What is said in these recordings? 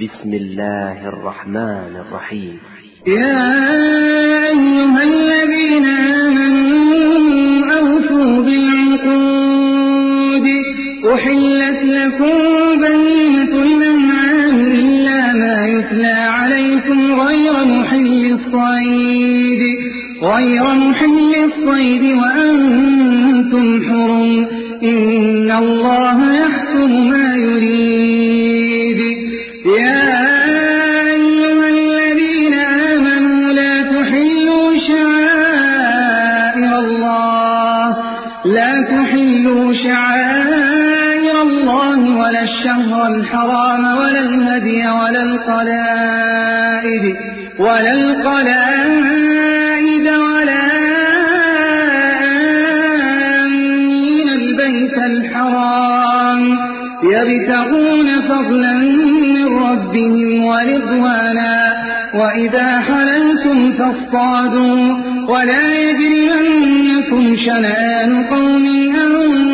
بسم الله الرحمن الرحيم. يا أيها الذين آمنوا أوفوا بالعقود. أحلت لكم بهيمة الأنعام إلا ما يتلى عليكم غير محل الصيد. غير محل الصيد وأنتم حرم. إن الله يحكم ما الحرام ولا الهدي ولا القلائد ولا القلائد ولا آمين البيت الحرام. يبتغون فضلا من ربهم ورضوانا. وإذا حللتم فاصطادوا. ولا يجرمنكم شنآن قوم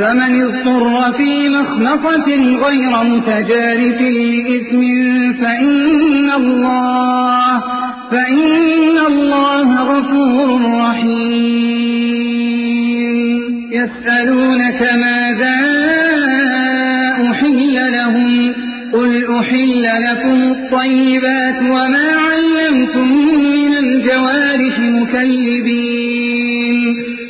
فمن اضطر في مخمصة غير متجارف لإثم فإن الله فإن الله غفور رحيم. يسألونك ماذا أحل لهم؟ قل أحل لكم الطيبات وما علمتم من الجوارح مكلبين.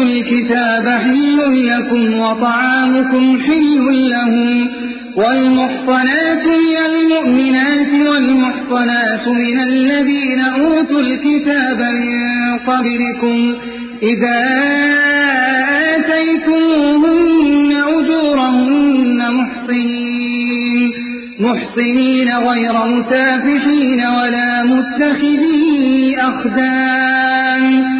أوتوا الكتاب حل لكم وطعامكم حل لهم والمحصنات من المؤمنات والمحصنات من الذين أوتوا الكتاب من قبلكم إذا آتيتموهن أجورهن محصنين محصنين غير متافحين ولا متخذي أخدان.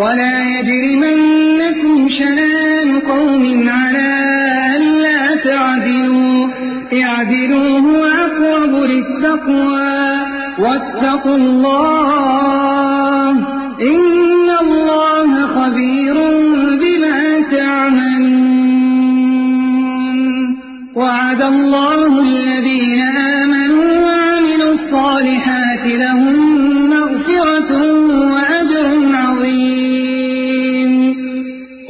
ولا يجرمنكم شنآن قوم على ألا تعدلوا. اعدلوا هو أقرب للتقوى. واتقوا الله إن الله خبير بما تعملون. وعد الله الذين آمنوا وعملوا الصالحات لهم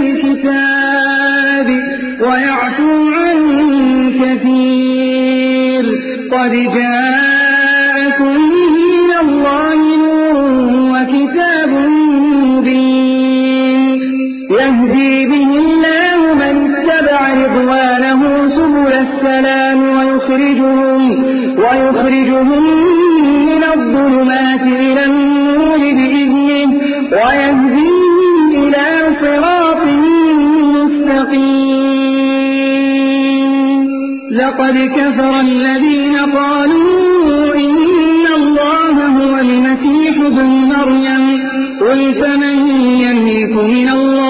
الكتاب ويعفو عن كثير. قد جاءكم من الله نور وكتاب مبين. يهدي به الله من اتبع رضوانه سبل السلام ويخرجهم ويخرجهم من الظلمات لقد كفر الذين قالوا إن الله هو المسيح ابن مريم. قل فمن يملك من الله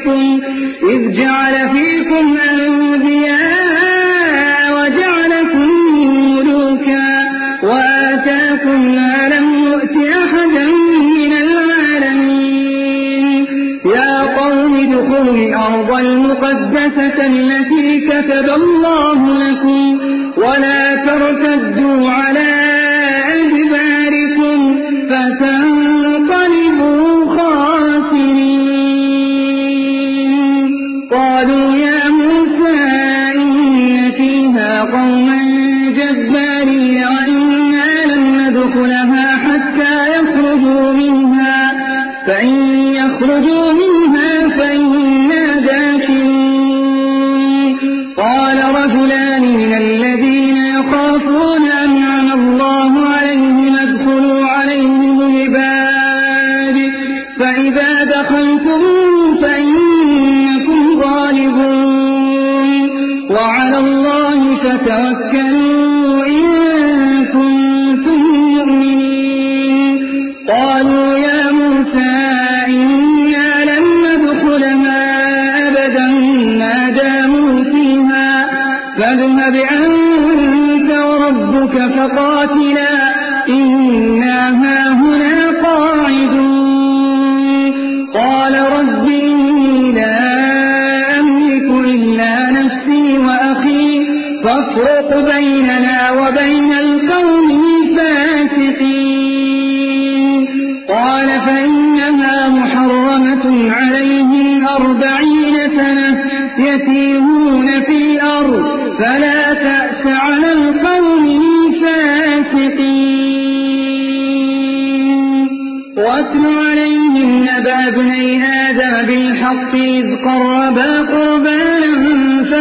فيكم إذ جعل فيكم أنبياء وجعلكم ملوكا وآتاكم ما لم يؤت أحدا من العالمين. يا قوم ادخلوا الأرض المقدسة التي كتب الله لكم ولا ترتدوا على الله فافرق بيننا وبين القوم الفاسقين. قال فإنها محرمة عليهم أربعين سنة يتيهون في الأرض فلا تأس على القوم الفاسقين. واتل عليهم نبأ ابني آدم بالحق إذ قربا قربانا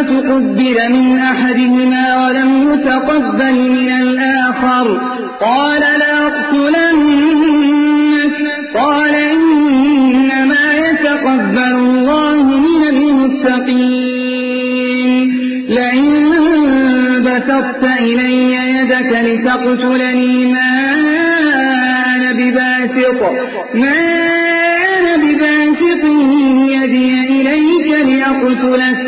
فتقبل من أحدهما ولم يتقبل من الآخر. قال لأقتلنك قال إنما يتقبل الله من المتقين. لئن بسطت إلي يدك لتقتلني ما أنا بباسط. ما أنا بباسط. يدي إليك لأقتلك.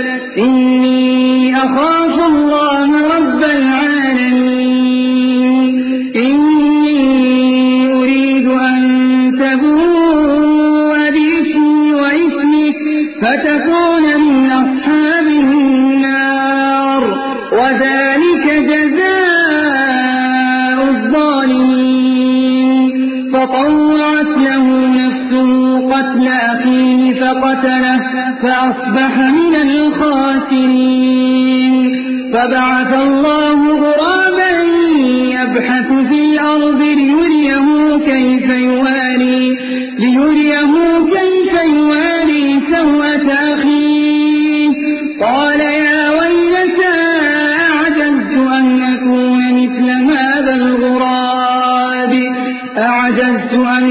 أخاف الله رب العالمين. إني أريد أن تبوء بإثمي وإثمك فتكون من أصحاب النار. وذلك جزاء الظالمين. فطوعت له نفسه قتل أخيه فقتله فأصبح من الخاسرين. فبعث الله غرابا يبحث في الأرض ليريه كيف يواري, ليريه كيف يواري سوءة أخيه. قال يا ويلتا أعجزت أن أكون مثل هذا الغراب؟ أعجزت أن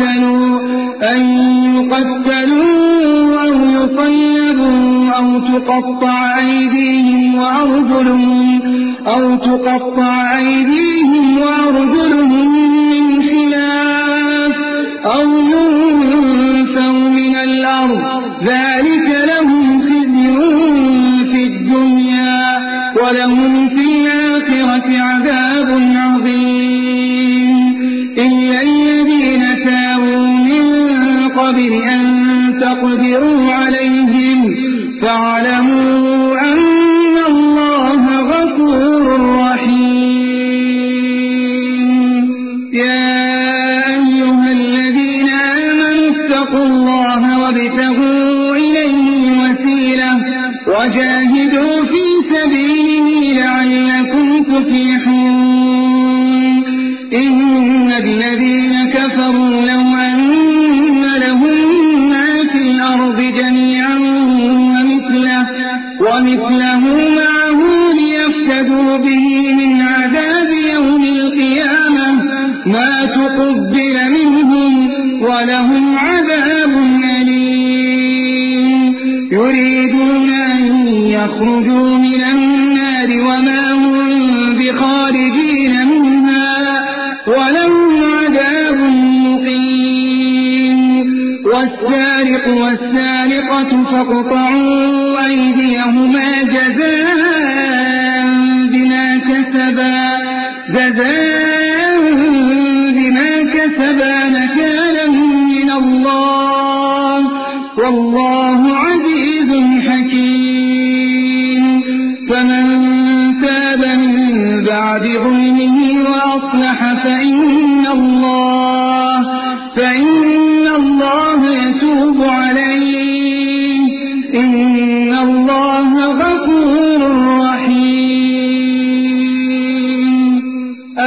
يقتلوا أن يقتلوا أو يصيبوا أو تقطع أيديهم وأرجلهم أو تقطع أيديهم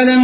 ألم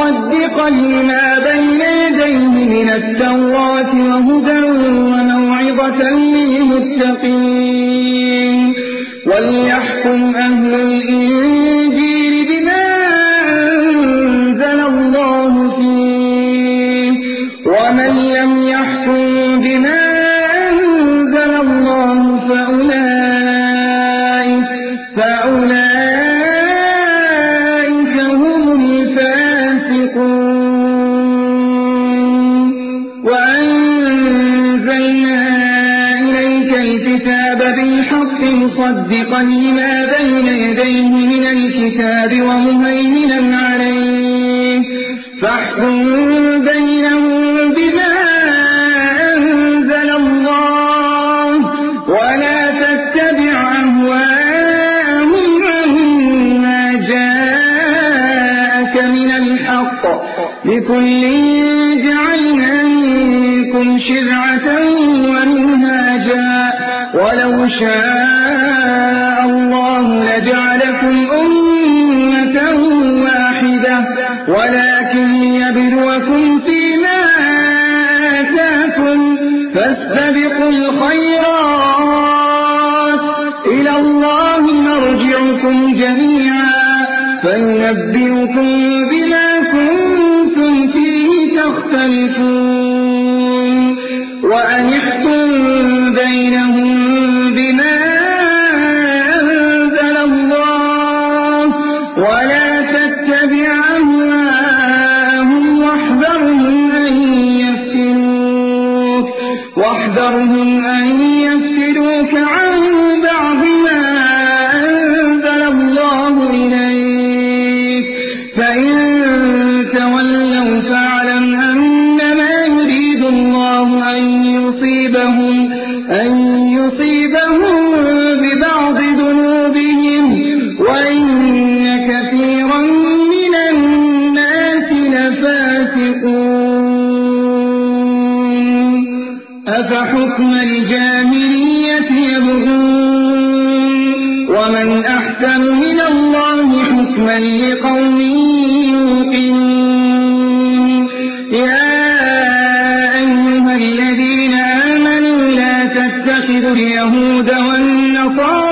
ومصدقا لما بين يديه من التوراة وهدى وموعظة للمتقين. وليحكم أهل الإنجيل مصدقا لما بين يديه من الكتاب ومهيمنا عليه. فاحكم بينهم بما أنزل الله ولا تتبع أهواءهم عما جاءك من الحق. لكل فينبئكم لقوم يوقنون. يا أيها الذين آمنوا لا تتخذوا اليهود والنصارى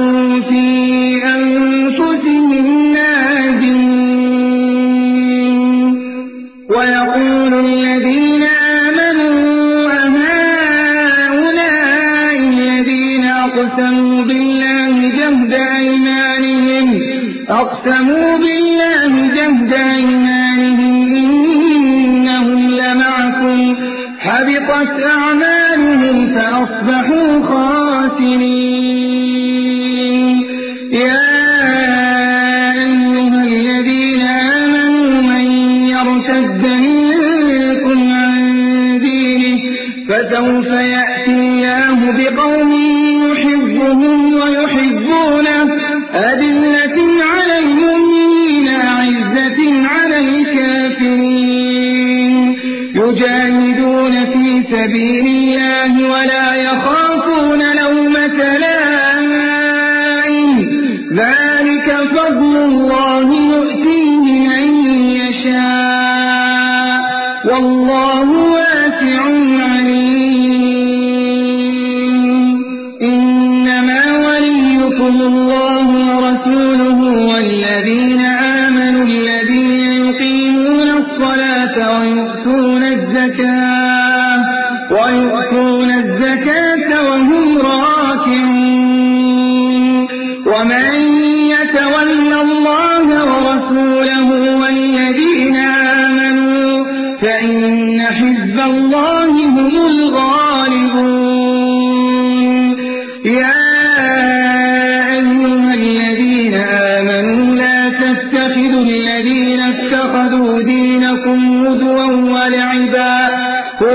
أقسموا بالله جهد أيمانهم إنهم لمعكم. حبطت أعمالهم فأصبحوا خاسرين. يا أيها الذين آمنوا من يرتد منكم عن دينه فسوف يأتي يجاهدون في سبيل الله ولا يخافون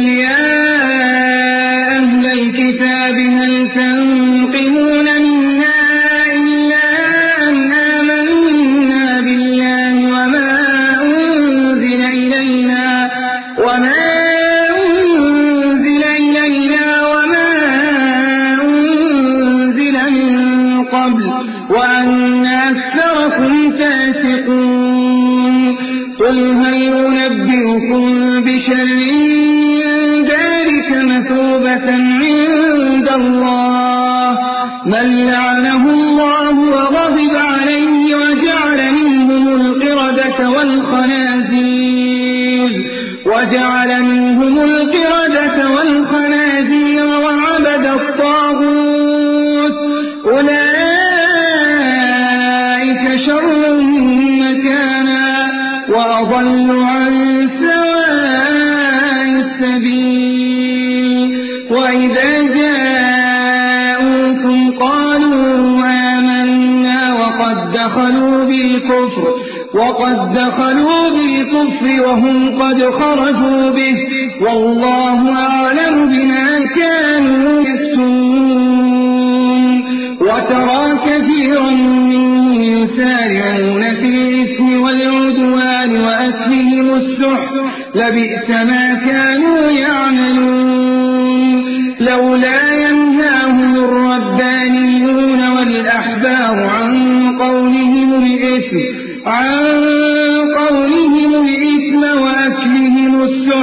قل يا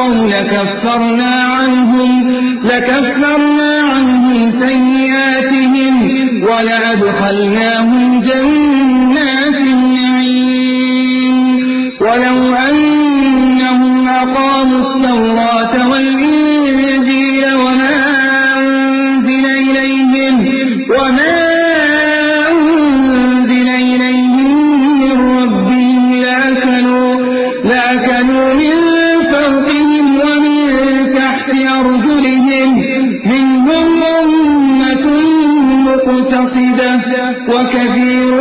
واتقوا لكفرنا عنهم لكفرنا عنهم سيئاتهم ولأدخلناهم جنات أرجلهم منهم أمة مقتصدة وكثير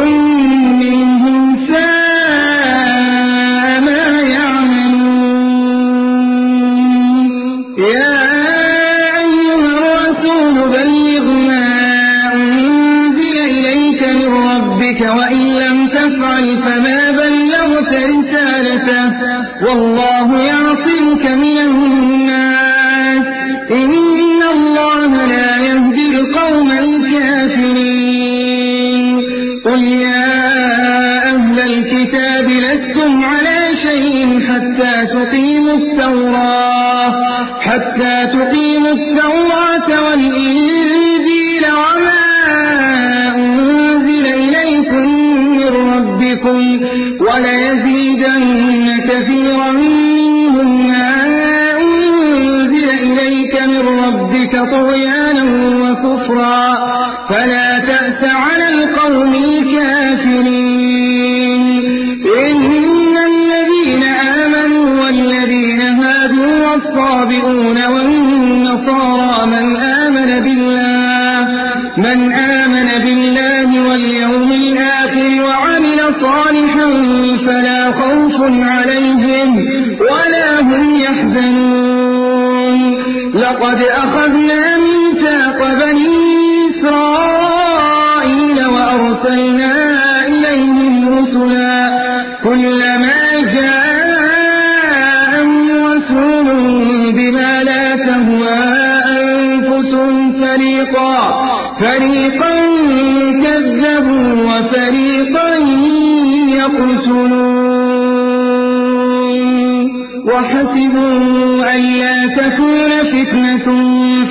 فريقا كذبوا وفريقا يقتلون. وحسبوا أن لا تكون فتنة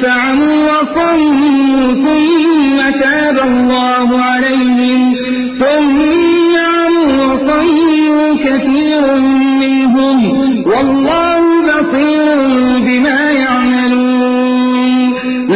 فعموا وصموا ثم تاب الله عليهم. ثم عموا وصموا كثير منهم. والله بصير بما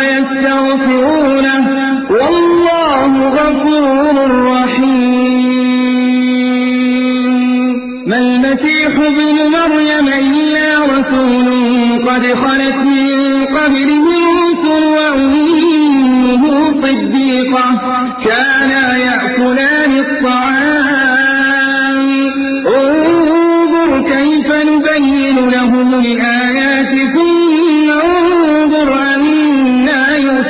ويستغفرونه والله غفور رحيم. ما المسيح ابن مريم إلا رسول قد خلت من قبله الرسل وأمه صديقة كانا يأكلان الطعام. انظر كيف نبين لهم الآيات. ثم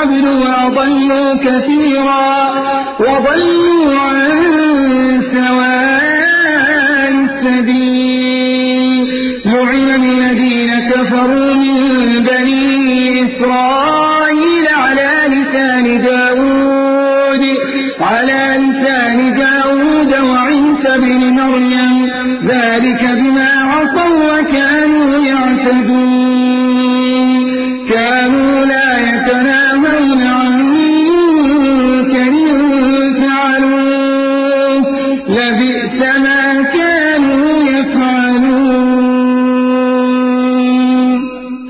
قبل وضلوا كثيرا وضلوا عن سواء السبيل لعن الذين كفروا من بني إسرائيل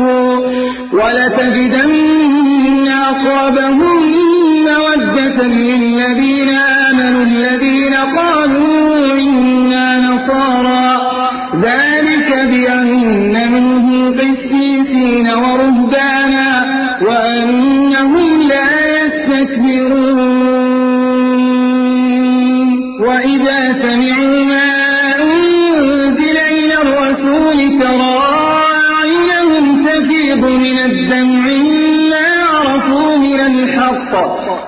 أنفسوا ولتجدن أقربهم مودة للذين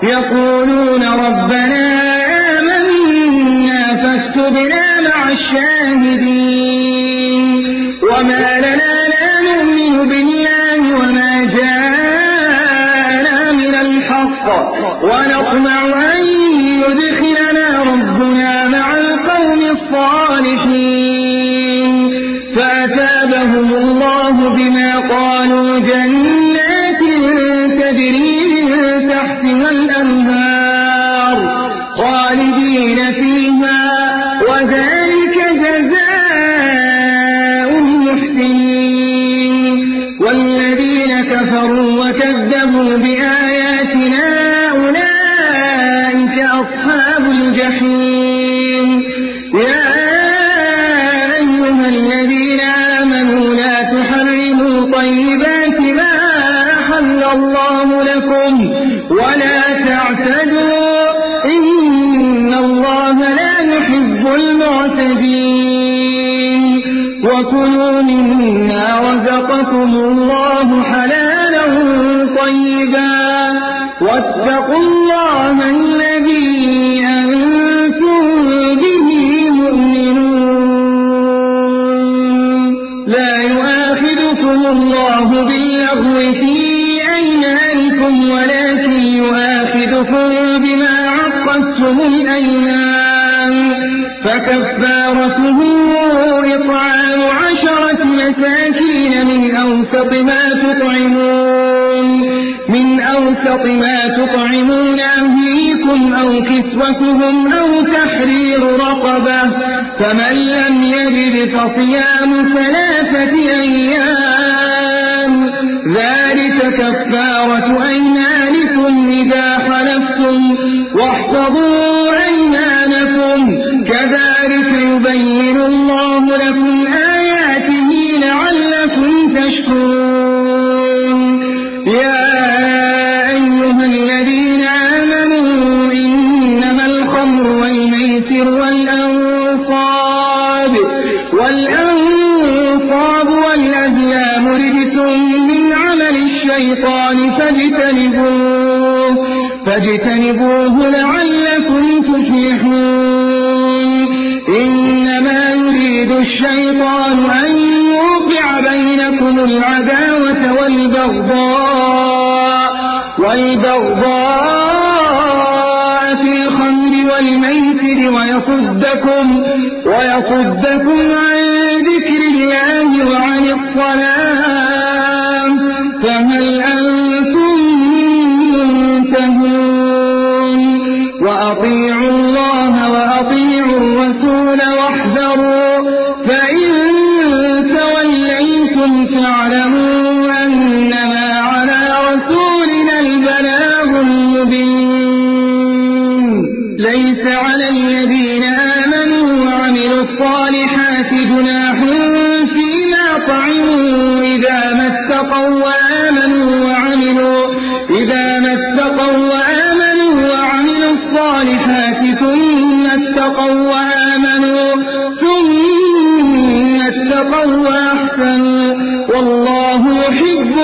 يقولون ربنا آمنا فاكتبنا مع الشاهدين. وما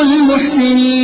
المحسنين.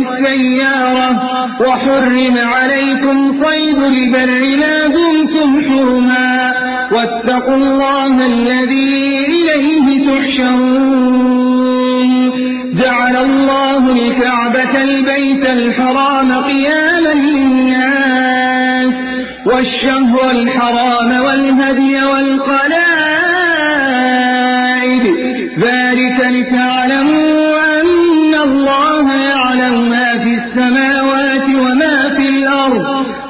السيارة وحرم عليكم صيد البر ما دمتم حرما واتقوا الله الذي إليه تحشرون. جعل الله الكعبة البيت الحرام قياما للناس والشهر الحرام والهدي والقلال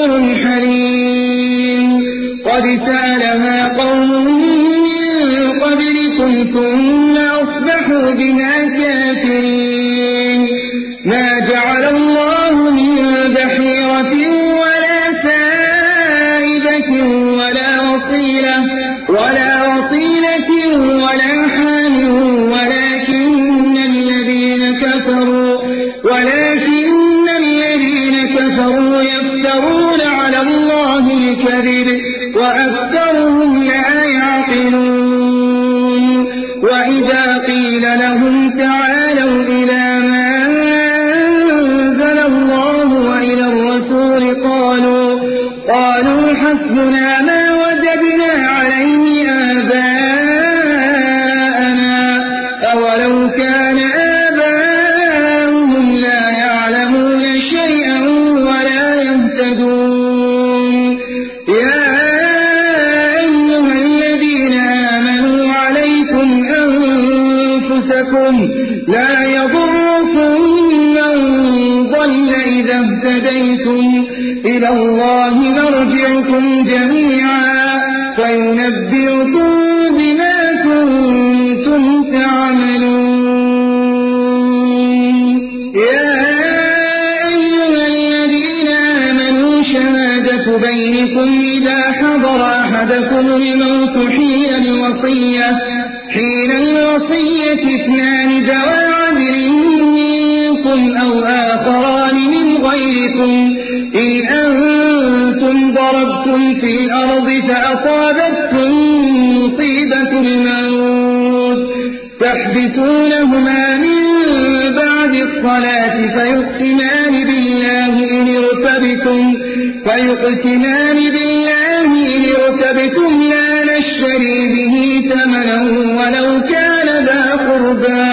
غفور حليم قد سألها قوم من قبلكم ثم أصبحوا بها كافرين. أحدكم الموت حين الوصية حين الوصية اثنان ذوى عدل منكم أو آخران من غيركم. إن أنتم ضربتم في الأرض فأصابتكم مصيبة الموت. تحبسونهما من بعد الصلاة فيقسمان بالله إن ارتبتم فيقسمان بالله إن ارتبتم لا نشتري به ثمنا ولو كان ذا قربى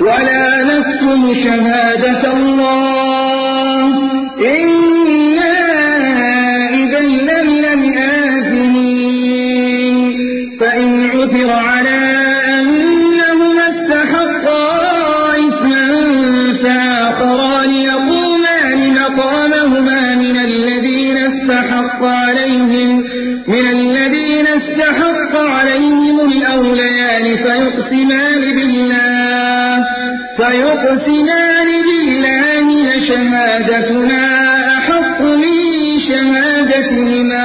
ولا نكتم شهادة الله. إنا فيقسمان بالله لشهادتنا أحق من شهادتهما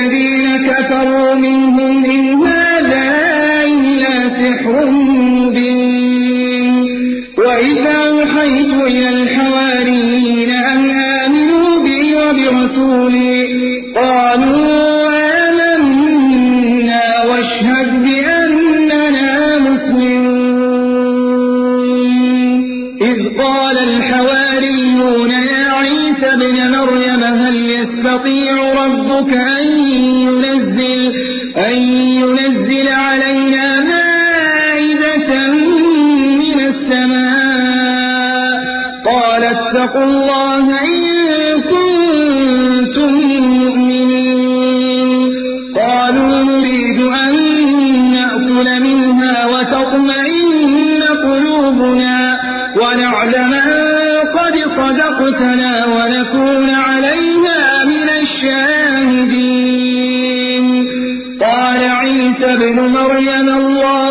قال اتقوا الله إن كنتم مؤمنين. قالوا نريد أن نأكل منها وتطمئن قلوبنا ونعلم أن قد صدقتنا ونكون عليها من الشاهدين. قال عيسى ابن مريم اللهم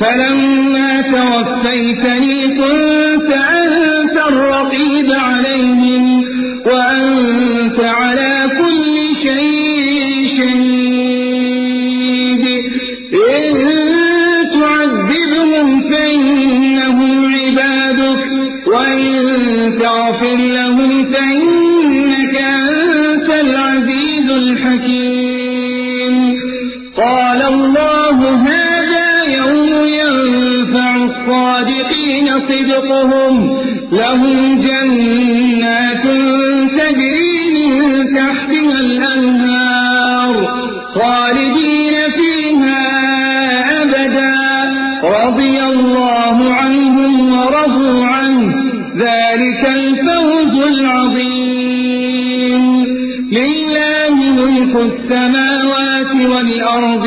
فلما توفيتني كنت أنت الرقيب عليهم. الأرض